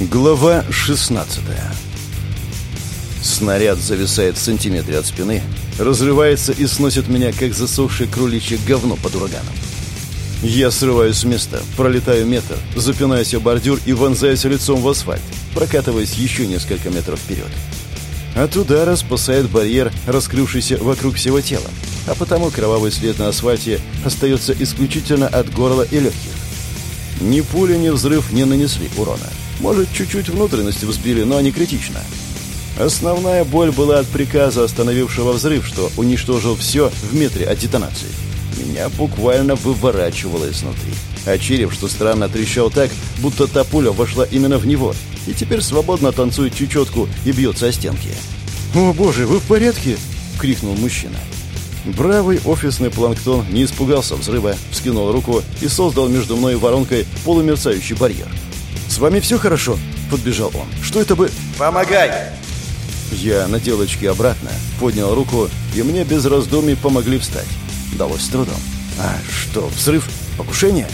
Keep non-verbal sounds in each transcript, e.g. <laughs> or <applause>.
Глава 16 Снаряд зависает в сантиметре от спины, разрывается и сносит меня, как засохшее кроличье говно под ураганом. Я срываюсь с места, пролетаю метр, запинаюсь о бордюр и вонзаюсь лицом в асфальт, прокатываясь еще несколько метров вперед. От удара спасает барьер, раскрывшийся вокруг всего тела, а потому кровавый след на асфальте остается исключительно от горла и легких. Ни пули, ни взрыв не нанесли урона. Может, чуть-чуть внутренности взбили, но не критично. Основная боль была от приказа, остановившего взрыв, что уничтожил все в метре от детонации. Меня буквально выворачивало изнутри. А череп, что странно, трещал так, будто та пуля вошла именно в него, и теперь свободно танцует чечетку и бьется о стенки. «О боже, вы в порядке?» — крикнул мужчина. Бравый офисный планктон не испугался взрыва, вскинул руку и создал между мной и воронкой полумерцающий барьер. «С вами все хорошо?» — подбежал он. «Что это бы...» «Помогай!» Я надел очки обратно, поднял руку, и мне без раздумий помогли встать. Далось с трудом. «А что, взрыв? Покушение?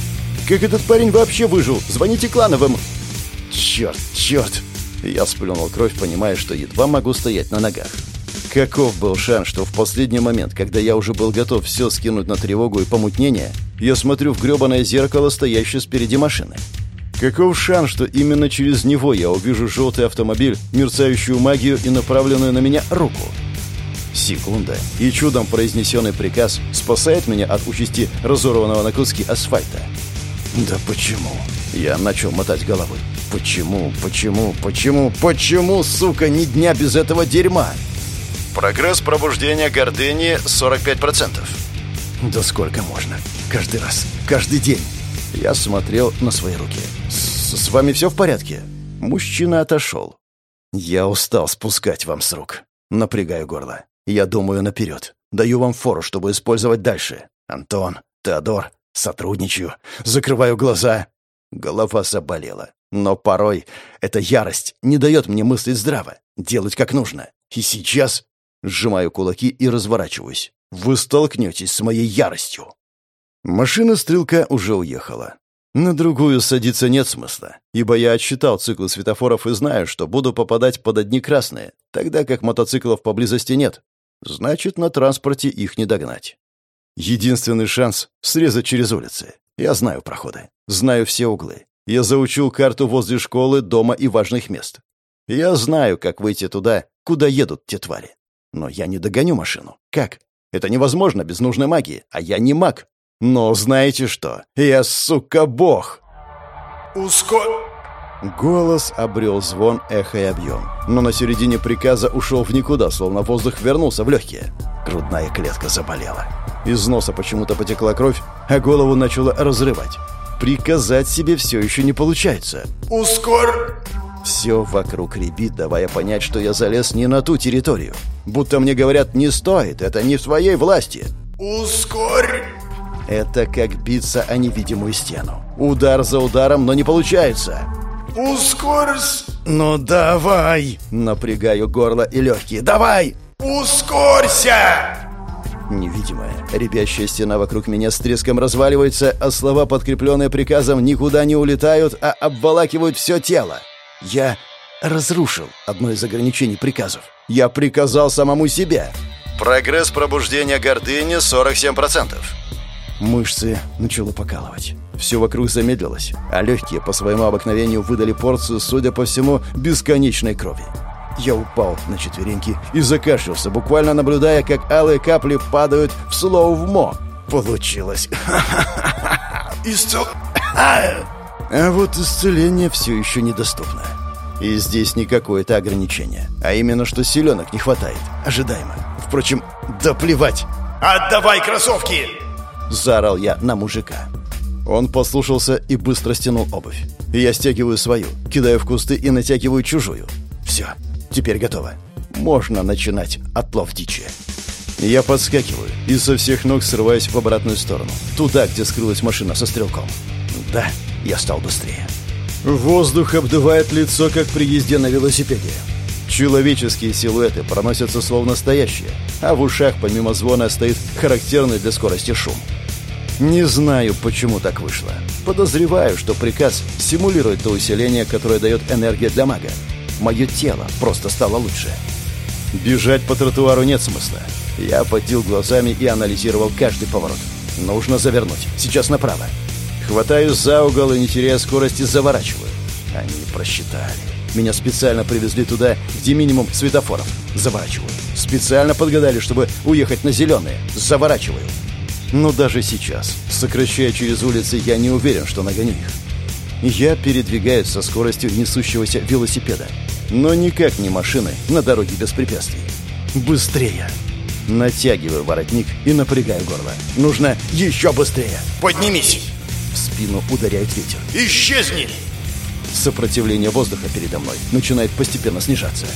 Как этот парень вообще выжил? Звоните Клановым!» «Черт, черт!» Я сплюнул кровь, понимая, что едва могу стоять на ногах. Каков был шанс, что в последний момент, когда я уже был готов все скинуть на тревогу и помутнение, я смотрю в гребаное зеркало, стоящее спереди машины? Каков шанс, что именно через него я увижу желтый автомобиль, мерцающую магию и направленную на меня руку? Секунда, и чудом произнесенный приказ спасает меня от участи разорванного на куски асфальта. Да почему? Я начал мотать головой. Почему, почему, почему, почему, сука, ни дня без этого дерьма? Прогресс пробуждения гордыни 45%. Да сколько можно? Каждый раз, каждый день. Я смотрел на свои руки. С, с вами все в порядке? Мужчина отошел. Я устал спускать вам с рук. Напрягаю горло. Я думаю наперед. Даю вам фору, чтобы использовать дальше. Антон, Теодор, сотрудничаю. Закрываю глаза. Голова заболела. Но порой эта ярость не дает мне мыслить здраво, делать как нужно. И сейчас Сжимаю кулаки и разворачиваюсь. Вы столкнетесь с моей яростью. Машина стрелка уже уехала. На другую садиться нет смысла, ибо я отсчитал цикл светофоров и знаю, что буду попадать под одни красные, тогда как мотоциклов поблизости нет. Значит, на транспорте их не догнать. Единственный шанс — срезать через улицы. Я знаю проходы, знаю все углы. Я заучил карту возле школы, дома и важных мест. Я знаю, как выйти туда, куда едут те твари. Но я не догоню машину. Как? Это невозможно без нужной магии, а я не маг. Но знаете что? Я, сука, бог. Ускор... Голос обрел звон, эхо и объем. Но на середине приказа ушел в никуда, словно воздух вернулся в легкие. Грудная клетка заболела. Из носа почему-то потекла кровь, а голову начала разрывать. Приказать себе все еще не получается. Ускор... Все вокруг ребит, давая понять, что я залез не на ту территорию. Будто мне говорят «не стоит, это не в своей власти». «Ускорь!» Это как биться о невидимую стену. Удар за ударом, но не получается. «Ускорься!» «Ну давай!» Напрягаю горло и легкие. «Давай!» «Ускорься!» Невидимая, ребящая стена вокруг меня с треском разваливается, а слова, подкрепленные приказом, никуда не улетают, а обволакивают все тело. Я разрушил одно из ограничений приказов. Я приказал самому себе. Прогресс пробуждения гордыни 47%. Мышцы начало покалывать. Все вокруг замедлилось, а легкие по своему обыкновению выдали порцию, судя по всему, бесконечной крови. Я упал на четвереньки и закашлялся, буквально наблюдая, как алые капли падают в слоу-мо. Получилось. <laughs> Исцел... А вот исцеление все еще недоступно. И здесь не какое-то ограничение, а именно, что селенок не хватает. Ожидаемо. Впрочем, да плевать. «Отдавай кроссовки!» Заорал я на мужика. Он послушался и быстро стянул обувь. Я стягиваю свою, кидаю в кусты и натягиваю чужую. Все, теперь готово. Можно начинать отлов дичи. Я подскакиваю и со всех ног срываюсь в обратную сторону. Туда, где скрылась машина со стрелком. Да, я стал быстрее. Воздух обдувает лицо, как при езде на велосипеде. Человеческие силуэты проносятся словно настоящие, а в ушах помимо звона стоит характерный для скорости шум. Не знаю, почему так вышло. Подозреваю, что приказ симулирует то усиление, которое дает энергия для мага. Мое тело просто стало лучше. Бежать по тротуару нет смысла. Я поддел глазами и анализировал каждый поворот. Нужно завернуть. Сейчас направо. Хватаюсь за угол и, не теряя скорости, заворачиваю. Они просчитали. Меня специально привезли туда, где минимум светофоров. Заворачиваю. Специально подгадали, чтобы уехать на зеленые. Заворачиваю. Но даже сейчас, сокращая через улицы, я не уверен, что нагоню их. Я передвигаюсь со скоростью несущегося велосипеда. Но никак не машины на дороге без препятствий. Быстрее! Натягиваю воротник и напрягаю горло. Нужно еще быстрее. Поднимись! В спину ударяет ветер. Исчезни! Сопротивление воздуха передо мной начинает постепенно снижаться.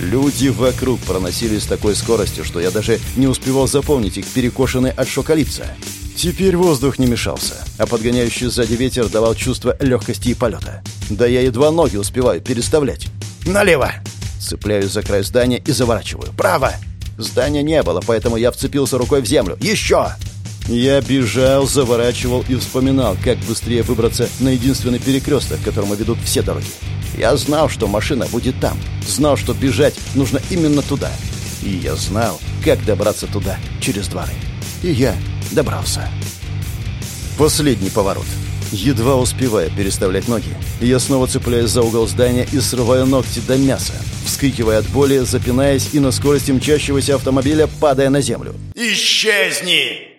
Люди вокруг проносились с такой скоростью, что я даже не успевал запомнить их перекошенные от шока лица. Теперь воздух не мешался, а подгоняющий сзади ветер давал чувство легкости и полета. Да я едва ноги успеваю переставлять. Налево! Цепляюсь за край здания и заворачиваю. «Право!» Здания не было, поэтому я вцепился рукой в землю. «Еще!» Я бежал, заворачивал и вспоминал, как быстрее выбраться на единственный перекресток, к которому ведут все дороги. Я знал, что машина будет там. Знал, что бежать нужно именно туда. И я знал, как добраться туда через дворы. И я добрался. Последний поворот. Едва успевая переставлять ноги, я снова цепляюсь за угол здания и срываю ногти до мяса, вскрикивая от боли, запинаясь и на скорости мчащегося автомобиля падая на землю. Исчезни!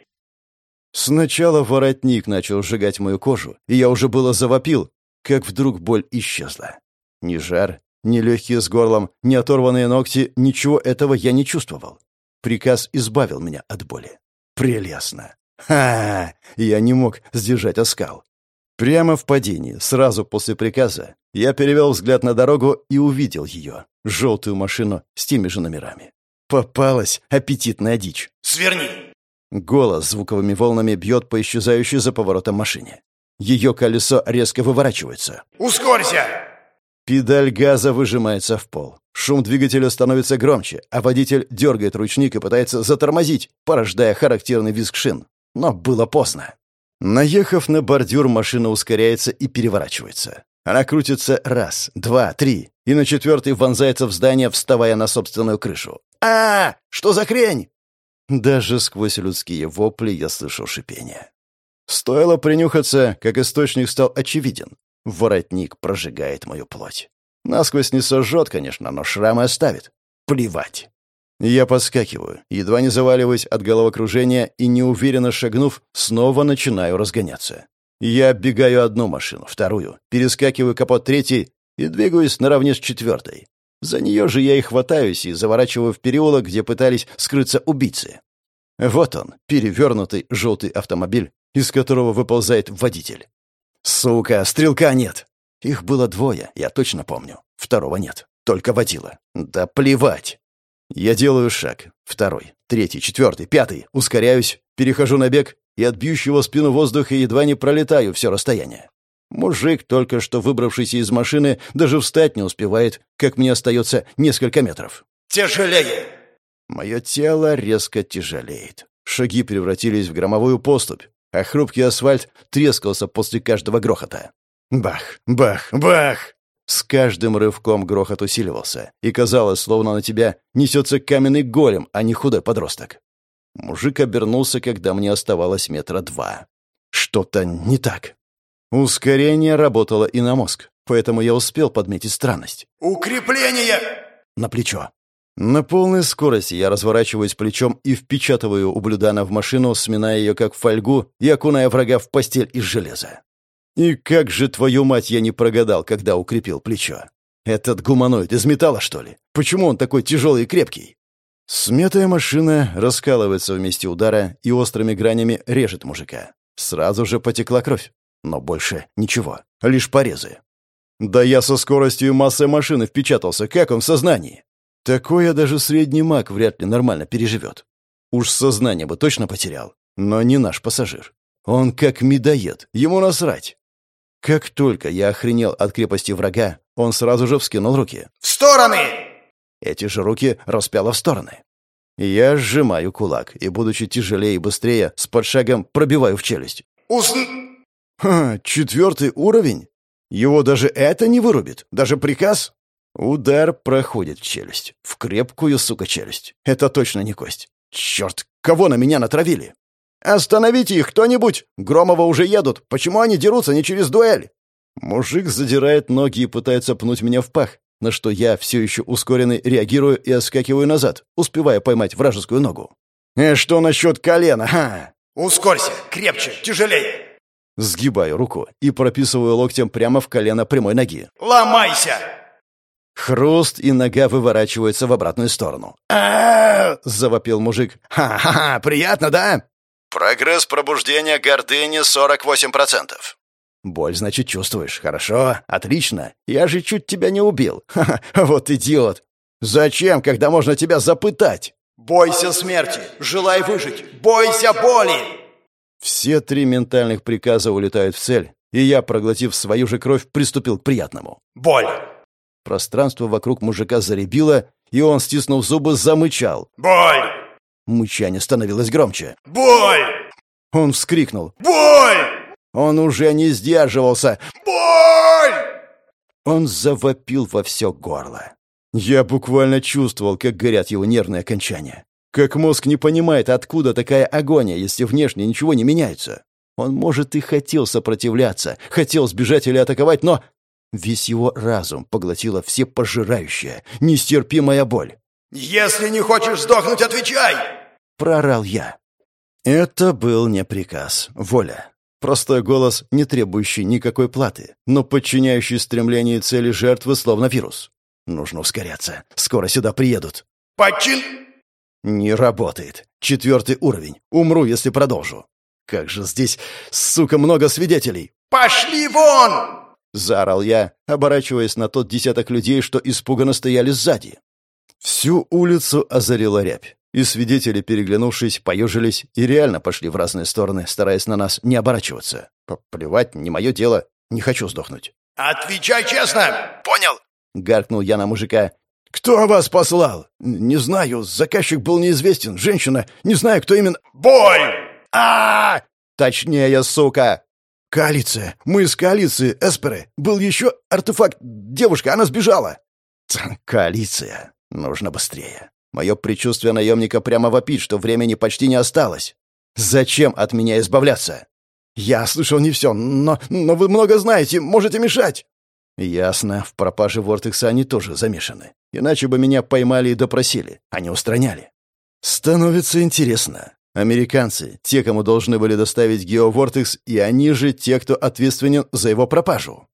Сначала воротник начал сжигать мою кожу, и я уже было завопил, как вдруг боль исчезла. Ни жар, ни легкие с горлом, ни оторванные ногти, ничего этого я не чувствовал. Приказ избавил меня от боли. Прелестно. Ха! Я не мог сдержать оскал. Прямо в падении, сразу после приказа, я перевел взгляд на дорогу и увидел ее, желтую машину с теми же номерами. Попалась аппетитная дичь. Сверни! Голос звуковыми волнами бьет по исчезающей за поворотом машине. Ее колесо резко выворачивается. Ускорься! Педаль газа выжимается в пол. Шум двигателя становится громче, а водитель дергает ручник и пытается затормозить, порождая характерный визг шин. Но было поздно. Наехав на бордюр, машина ускоряется и переворачивается. Она крутится раз, два, три, и на четвертый вонзается в здание, вставая на собственную крышу. а, Что за хрень?» Даже сквозь людские вопли я слышал шипение. Стоило принюхаться, как источник стал очевиден. Воротник прожигает мою плоть. Насквозь не сожжет, конечно, но шрамы оставит. Плевать. Я подскакиваю, едва не заваливаюсь от головокружения и, неуверенно шагнув, снова начинаю разгоняться. Я оббегаю одну машину, вторую, перескакиваю капот третьей и двигаюсь наравне с четвертой. За нее же я и хватаюсь и заворачиваю в переулок, где пытались скрыться убийцы. Вот он, перевернутый желтый автомобиль, из которого выползает водитель. Сука, стрелка нет. Их было двое, я точно помню. Второго нет, только водила. Да плевать. Я делаю шаг. Второй, третий, четвертый, пятый. Ускоряюсь, перехожу на бег и от бьющего спину воздуха едва не пролетаю все расстояние. Мужик, только что выбравшийся из машины, даже встать не успевает, как мне остается несколько метров. Тяжелее! Мое тело резко тяжелеет. Шаги превратились в громовую поступь, а хрупкий асфальт трескался после каждого грохота. Бах, бах, бах! С каждым рывком грохот усиливался, и казалось, словно на тебя несется каменный голем, а не худой подросток. Мужик обернулся, когда мне оставалось метра два. Что-то не так. Ускорение работало и на мозг, поэтому я успел подметить странность. Укрепление! На плечо. На полной скорости я разворачиваюсь плечом и впечатываю ублюдана в машину, сминая ее как фольгу и окуная врага в постель из железа. И как же, твою мать, я не прогадал, когда укрепил плечо. Этот гуманоид из металла, что ли? Почему он такой тяжелый и крепкий? Смятая машина раскалывается вместе удара и острыми гранями режет мужика. Сразу же потекла кровь. Но больше ничего. Лишь порезы. Да я со скоростью и массой машины впечатался. Как он в сознании? Такое даже средний маг вряд ли нормально переживет. Уж сознание бы точно потерял. Но не наш пассажир. Он как медоед. Ему насрать. Как только я охренел от крепости врага, он сразу же вскинул руки. В стороны! Эти же руки распяло в стороны. Я сжимаю кулак и, будучи тяжелее и быстрее, с подшагом пробиваю в челюсть. Усн... Ха, четвертый уровень? Его даже это не вырубит? Даже приказ? Удар проходит в челюсть. В крепкую, сука, челюсть. Это точно не кость. Черт, кого на меня натравили? «Остановите их кто-нибудь! Громова уже едут! Почему они дерутся не через дуэль?» Мужик задирает ноги и пытается пнуть меня в пах, на что я, все еще ускоренный, реагирую и оскакиваю назад, успевая поймать вражескую ногу. «Э, что насчет колена, ха?» Ускорься! Крепче! Тяжелее! Сгибаю руку и прописываю локтем прямо в колено прямой ноги. Ломайся! Хруст, и нога выворачивается в обратную сторону. а завопил мужик. «Ха-ха-ха! Приятно, да?» Прогресс пробуждения гордыни 48%. «Боль, значит, чувствуешь. Хорошо, отлично. Я же чуть тебя не убил. Ха-ха, вот идиот. Зачем, когда можно тебя запытать?» Бойся смерти! Желай выжить! Бойся боли! Все три ментальных приказа улетают в цель, и я, проглотив свою же кровь, приступил к приятному. Боль! Пространство вокруг мужика заребило, и он, стиснув зубы, замычал. Боль! Мычание становилось громче. Боль! Он вскрикнул. Боль! Он уже не сдерживался. Боль! Он завопил во все горло. Я буквально чувствовал, как горят его нервные окончания. Как мозг не понимает, откуда такая агония, если внешне ничего не меняется. Он, может, и хотел сопротивляться, хотел сбежать или атаковать, но весь его разум поглотила всепожирающая, нестерпимая боль. Если не хочешь сдохнуть, отвечай! Прорал я. Это был не приказ, воля. Простой голос, не требующий никакой платы, но подчиняющий стремление и цели жертвы словно вирус. Нужно ускоряться. Скоро сюда приедут. Почин... Не работает. Четвертый уровень. Умру, если продолжу. Как же здесь, сука, много свидетелей. Пошли вон! Заорал я, оборачиваясь на тот десяток людей, что испуганно стояли сзади. Всю улицу озарила рябь, и свидетели, переглянувшись, поежились и реально пошли в разные стороны, стараясь на нас не оборачиваться. Плевать, не мое дело, не хочу сдохнуть. Отвечай честно! Понял? Гаркнул я на мужика. «Кто вас послал?» «Не знаю. Заказчик был неизвестен. Женщина. Не знаю, кто именно...» «Боль!» а, -а, -а Точнее, сука!» «Коалиция. Мы из коалиции. Эсперы. Был еще артефакт. Девушка. Она сбежала». «Коалиция. Нужно быстрее. Мое предчувствие наемника прямо вопит, что времени почти не осталось. Зачем от меня избавляться?» «Я слышал не все, но, но вы много знаете. Можете мешать». «Ясно. В пропаже Вортекса они тоже замешаны. Иначе бы меня поймали и допросили, а не устраняли». «Становится интересно. Американцы — те, кому должны были доставить Гео Вортекс, и они же те, кто ответственен за его пропажу.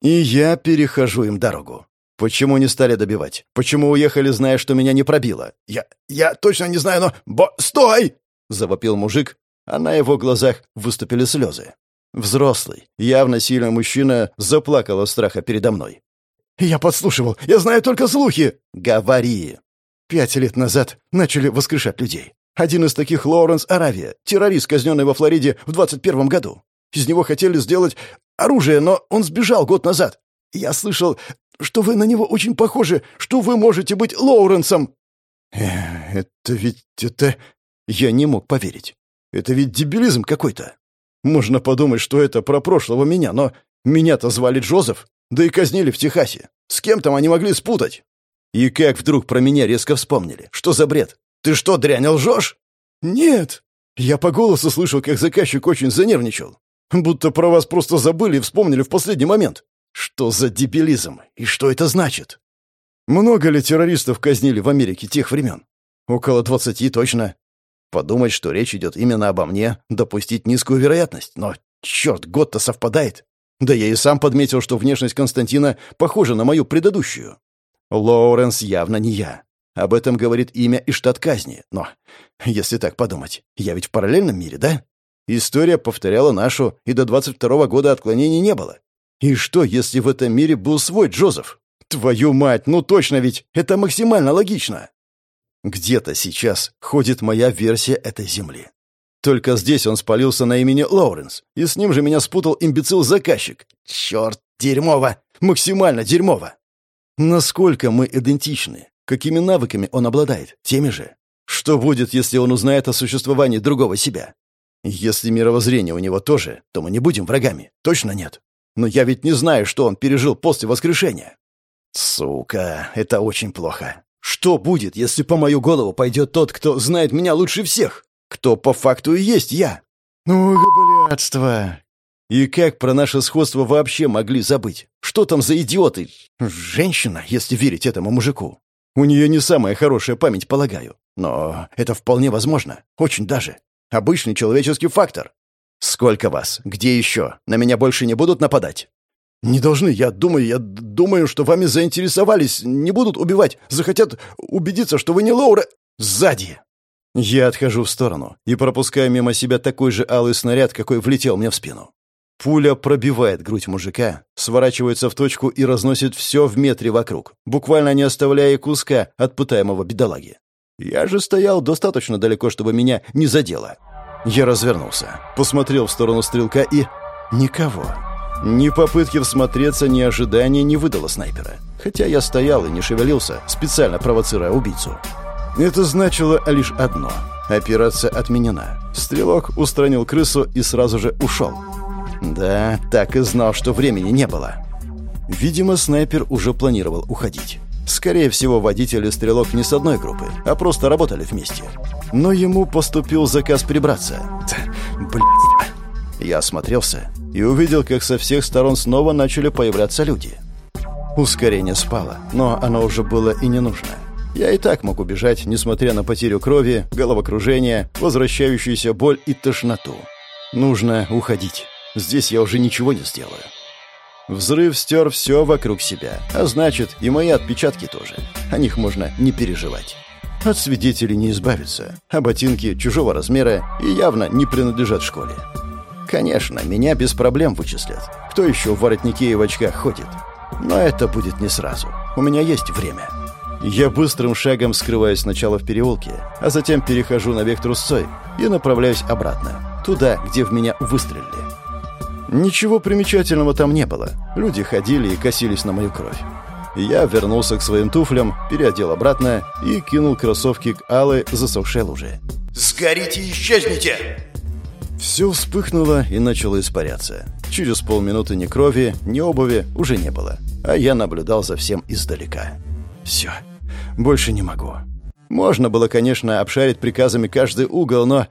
И я перехожу им дорогу. Почему не стали добивать? Почему уехали, зная, что меня не пробило? Я... я точно не знаю, но... Бо... Стой!» — завопил мужик, а на его глазах выступили слезы. Взрослый, явно сильный мужчина заплакал от страха передо мной. «Я подслушивал. Я знаю только слухи!» «Говори!» Пять лет назад начали воскрешать людей. Один из таких Лоуренс Аравия, террорист, казненный во Флориде в 21 году. Из него хотели сделать оружие, но он сбежал год назад. Я слышал, что вы на него очень похожи, что вы можете быть Лоуренсом. Это ведь это... Я не мог поверить. Это ведь дебилизм какой-то. Можно подумать, что это про прошлого меня, но меня-то звали Джозеф, да и казнили в Техасе. С кем там они могли спутать? И как вдруг про меня резко вспомнили? Что за бред? Ты что, дрянь, лжешь? Нет. Я по голосу слышал, как заказчик очень занервничал. Будто про вас просто забыли и вспомнили в последний момент. Что за дебилизм? И что это значит? Много ли террористов казнили в Америке тех времен? Около двадцати точно. Подумать, что речь идет именно обо мне, допустить низкую вероятность. Но, черт, год-то совпадает. Да я и сам подметил, что внешность Константина похожа на мою предыдущую. Лоуренс явно не я. Об этом говорит имя и штат казни. Но, если так подумать, я ведь в параллельном мире, да? История повторяла нашу, и до 22 года отклонений не было. И что, если в этом мире был свой Джозеф? Твою мать, ну точно ведь, это максимально логично. Где-то сейчас ходит моя версия этой земли. Только здесь он спалился на имени Лоуренс, и с ним же меня спутал имбецил-заказчик. Черт, дерьмово! Максимально дерьмово! Насколько мы идентичны? Какими навыками он обладает? Теми же? Что будет, если он узнает о существовании другого себя? Если мировоззрение у него тоже, то мы не будем врагами. Точно нет. Но я ведь не знаю, что он пережил после воскрешения. Сука, это очень плохо. Что будет, если по мою голову пойдет тот, кто знает меня лучше всех? Кто по факту и есть я? Ну, блядство. И как про наше сходство вообще могли забыть? Что там за идиоты? Женщина, если верить этому мужику. У нее не самая хорошая память, полагаю. Но это вполне возможно. Очень даже. Обычный человеческий фактор. Сколько вас? Где еще? На меня больше не будут нападать? Не должны. Я думаю, я думаю, что вами заинтересовались. Не будут убивать. Захотят убедиться, что вы не Лоура... Сзади. Я отхожу в сторону и пропускаю мимо себя такой же алый снаряд, какой влетел мне в спину. Пуля пробивает грудь мужика, сворачивается в точку и разносит все в метре вокруг, буквально не оставляя куска от пытаемого бедолаги. Я же стоял достаточно далеко, чтобы меня не задело. Я развернулся, посмотрел в сторону стрелка и... Никого. Ни попытки всмотреться, ни ожидания не выдало снайпера. Хотя я стоял и не шевелился, специально провоцируя убийцу. Это значило лишь одно. Операция отменена. Стрелок устранил крысу и сразу же ушел. Да, так и знал, что времени не было. Видимо, снайпер уже планировал уходить. Скорее всего, водитель и стрелок не с одной группы, а просто работали вместе. Но ему поступил заказ прибраться. Блядь. Я осмотрелся и увидел, как со всех сторон снова начали появляться люди. Ускорение спало, но оно уже было и не нужно. Я и так мог убежать, несмотря на потерю крови, головокружение, возвращающуюся боль и тошноту. Нужно уходить. Здесь я уже ничего не сделаю. Взрыв стер все вокруг себя, а значит, и мои отпечатки тоже. О них можно не переживать. От свидетелей не избавиться, а ботинки чужого размера и явно не принадлежат школе. Конечно, меня без проблем вычислят. Кто еще в воротнике и в очках ходит? Но это будет не сразу. У меня есть время. Я быстрым шагом скрываюсь сначала в переулке, а затем перехожу на век трусцой и направляюсь обратно, туда, где в меня выстрелили. Ничего примечательного там не было. Люди ходили и косились на мою кровь. Я вернулся к своим туфлям, переодел обратно и кинул кроссовки к алой засохшей луже. «Сгорите и исчезните!» Все вспыхнуло и начало испаряться. Через полминуты ни крови, ни обуви уже не было. А я наблюдал за всем издалека. Все. Больше не могу. Можно было, конечно, обшарить приказами каждый угол, но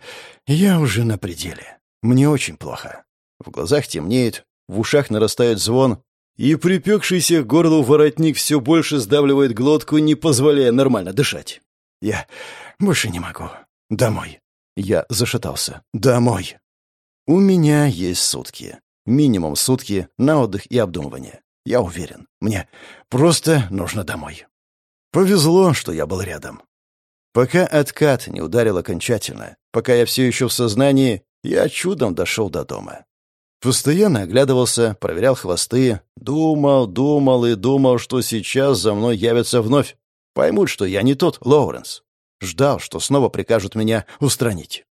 я уже на пределе. Мне очень плохо. В глазах темнеет, в ушах нарастает звон, и припекшийся к горлу воротник все больше сдавливает глотку, не позволяя нормально дышать. Я больше не могу. Домой. Я зашатался. Домой. У меня есть сутки. Минимум сутки на отдых и обдумывание. Я уверен. Мне просто нужно домой. Повезло, что я был рядом. Пока откат не ударил окончательно, пока я все еще в сознании, я чудом дошел до дома. Постоянно оглядывался, проверял хвосты, думал, думал и думал, что сейчас за мной явятся вновь. Поймут, что я не тот Лоуренс. Ждал, что снова прикажут меня устранить.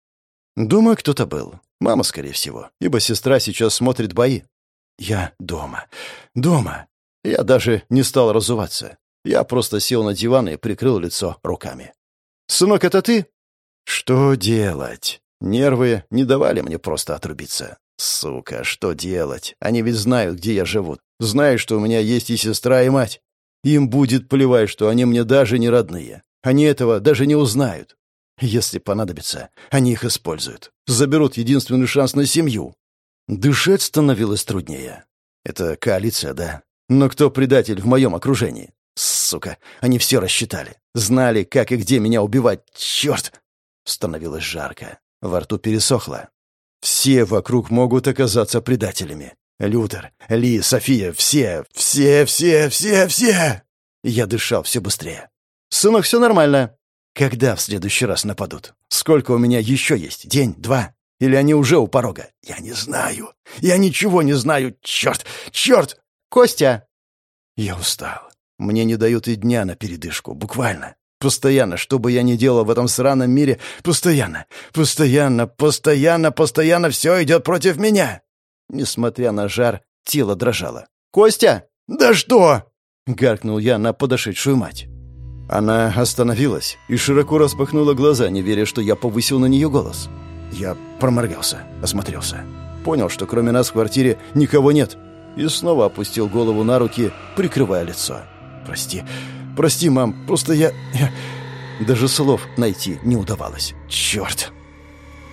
Дома кто-то был. Мама, скорее всего, ибо сестра сейчас смотрит бои. Я дома. Дома. Я даже не стал разуваться. Я просто сел на диван и прикрыл лицо руками. «Сынок, это ты?» «Что делать?» Нервы не давали мне просто отрубиться. Сука, что делать? Они ведь знают, где я живу. Знают, что у меня есть и сестра, и мать. Им будет плевать, что они мне даже не родные. Они этого даже не узнают. Если понадобится, они их используют. Заберут единственный шанс на семью. Дышать становилось труднее. Это коалиция, да. Но кто предатель в моем окружении? Сука, они все рассчитали. Знали, как и где меня убивать. Черт! Становилось жарко. Во рту пересохло. Все вокруг могут оказаться предателями. Лютер, Ли, София, все, все, все, все, все. Я дышал все быстрее. «Сынок, все нормально». «Когда в следующий раз нападут? Сколько у меня еще есть? День? Два? Или они уже у порога?» «Я не знаю. Я ничего не знаю. Черт! Черт! Костя!» Я устал. Мне не дают и дня на передышку, буквально. Постоянно, что бы я ни делал в этом сраном мире, постоянно, постоянно, постоянно, постоянно все идет против меня. Несмотря на жар, тело дрожало. «Костя!» «Да что?» — гаркнул я на подошедшую мать. Она остановилась и широко распахнула глаза, не веря, что я повысил на нее голос. Я проморгался, осмотрелся. Понял, что кроме нас в квартире никого нет. И снова опустил голову на руки, прикрывая лицо. «Прости, прости, мам, просто я... я... Даже слов найти не удавалось. Черт!»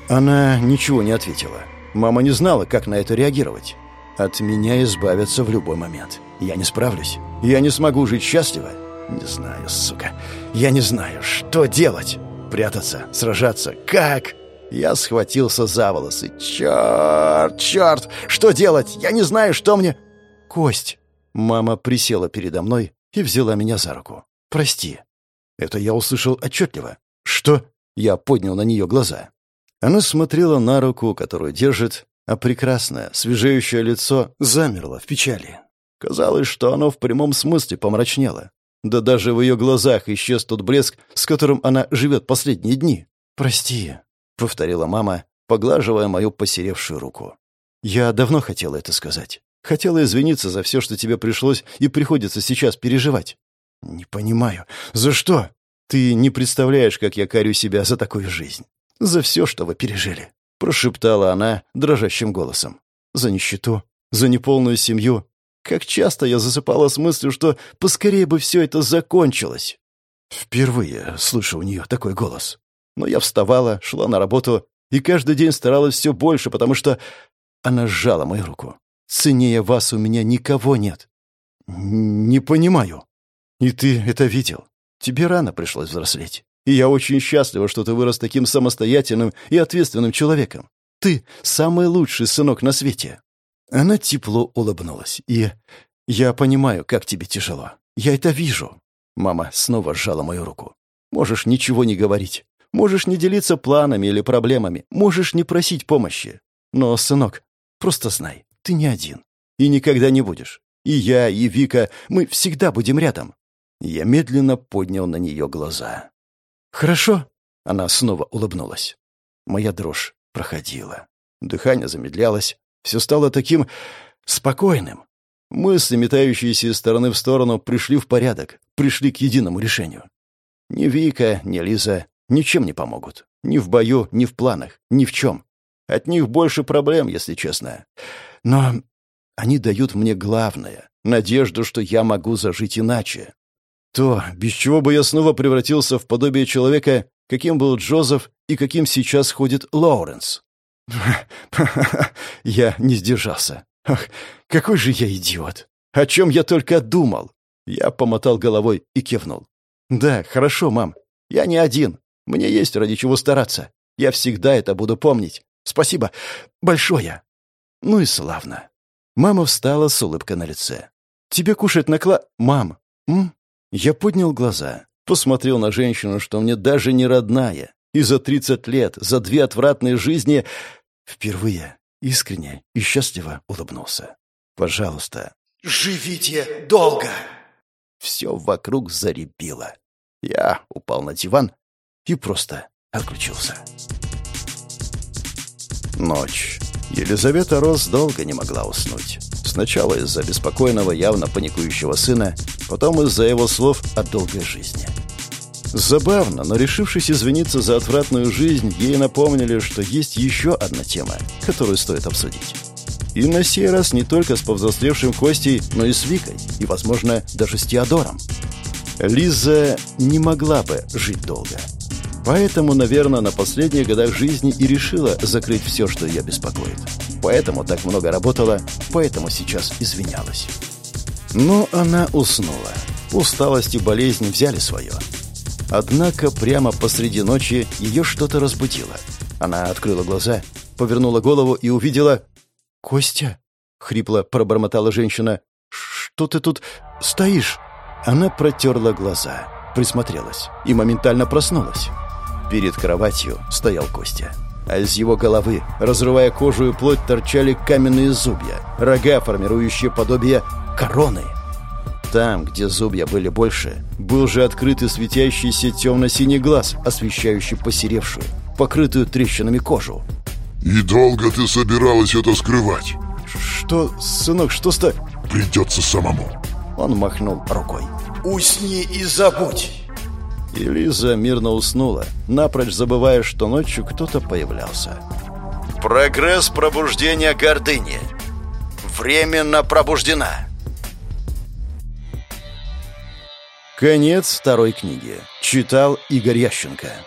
Она ничего не ответила. Мама не знала, как на это реагировать. От меня избавятся в любой момент. Я не справлюсь. Я не смогу жить счастливо. Не знаю, сука. Я не знаю, что делать. Прятаться, сражаться. Как? Я схватился за волосы. Черт, черт! Что делать? Я не знаю, что мне... Кость. Мама присела передо мной и взяла меня за руку. Прости. Это я услышал отчетливо. Что? Я поднял на нее глаза. Она смотрела на руку, которую держит, а прекрасное, свежеющее лицо замерло в печали. Казалось, что оно в прямом смысле помрачнело. Да даже в ее глазах исчез тот блеск, с которым она живет последние дни. «Прости», — повторила мама, поглаживая мою посеревшую руку. «Я давно хотела это сказать. Хотела извиниться за все, что тебе пришлось и приходится сейчас переживать». «Не понимаю. За что?» «Ты не представляешь, как я корю себя за такую жизнь за все, что вы пережили», — прошептала она дрожащим голосом. «За нищету, за неполную семью. Как часто я засыпала с мыслью, что поскорее бы все это закончилось». Впервые слышу у нее такой голос. Но я вставала, шла на работу и каждый день старалась все больше, потому что она сжала мою руку. «Ценнее вас у меня никого нет». «Не понимаю». «И ты это видел. Тебе рано пришлось взрослеть. И я очень счастлива, что ты вырос таким самостоятельным и ответственным человеком. Ты самый лучший сынок на свете». Она тепло улыбнулась. «И я понимаю, как тебе тяжело. Я это вижу». Мама снова сжала мою руку. «Можешь ничего не говорить. Можешь не делиться планами или проблемами. Можешь не просить помощи. Но, сынок, просто знай, ты не один. И никогда не будешь. И я, и Вика, мы всегда будем рядом». Я медленно поднял на нее глаза. «Хорошо?» — она снова улыбнулась. Моя дрожь проходила. Дыхание замедлялось. Все стало таким спокойным. Мысли, метающиеся из стороны в сторону, пришли в порядок, пришли к единому решению. Ни Вика, ни Лиза ничем не помогут. Ни в бою, ни в планах, ни в чем. От них больше проблем, если честно. Но они дают мне главное — надежду, что я могу зажить иначе. То, без чего бы я снова превратился в подобие человека, каким был Джозеф и каким сейчас ходит Лоуренс. <laughs> Я не сдержался. Ах, какой же я идиот! О чем я только думал! Я помотал головой и кивнул. «Да, хорошо, мам. Я не один. Мне есть ради чего стараться. Я всегда это буду помнить. Спасибо большое». Ну и славно. Мама встала с улыбкой на лице. «Тебе кушать накла...» «Мам, м? Я поднял глаза, посмотрел на женщину, что мне даже не родная, и за тридцать лет, за две отвратные жизни впервые искренне и счастливо улыбнулся. «Пожалуйста». «Живите долго!» Все вокруг заребило. Я упал на диван и просто отключился. Ночь. Елизавета Рос долго не могла уснуть. Сначала из-за беспокойного, явно паникующего сына, потом из-за его слов о долгой жизни. Забавно, но решившись извиниться за отвратную жизнь, ей напомнили, что есть еще одна тема, которую стоит обсудить. И на сей раз не только с повзрослевшим Костей, но и с Викой, и, возможно, даже с Теодором. Лиза не могла бы жить долго. Поэтому, наверное, на последних годах жизни и решила закрыть все, что ее беспокоит. Поэтому так много работала, поэтому сейчас извинялась. Но она уснула. Усталость и болезнь взяли свое. Однако прямо посреди ночи ее что-то разбудило. Она открыла глаза, повернула голову и увидела... «Костя?» — хрипло пробормотала женщина. «Что ты тут стоишь?» Она протерла глаза, присмотрелась и моментально проснулась. Перед кроватью стоял Костя. А из его головы, разрывая кожу и плоть, торчали каменные зубья, рога, формирующие подобие короны. Там, где зубья были больше, был же открытый светящийся темно-синий глаз, освещающий посеревшую, покрытую трещинами кожу. «И долго ты собиралась это скрывать?» «Что, сынок, что с то...» «Придется самому». Он махнул рукой. «Усни и забудь!» И Лиза мирно уснула, напрочь забывая, что ночью кто-то появлялся. Прогресс пробуждения гордыни. Временно пробуждена. Конец второй книги. Читал Игорь Ященко.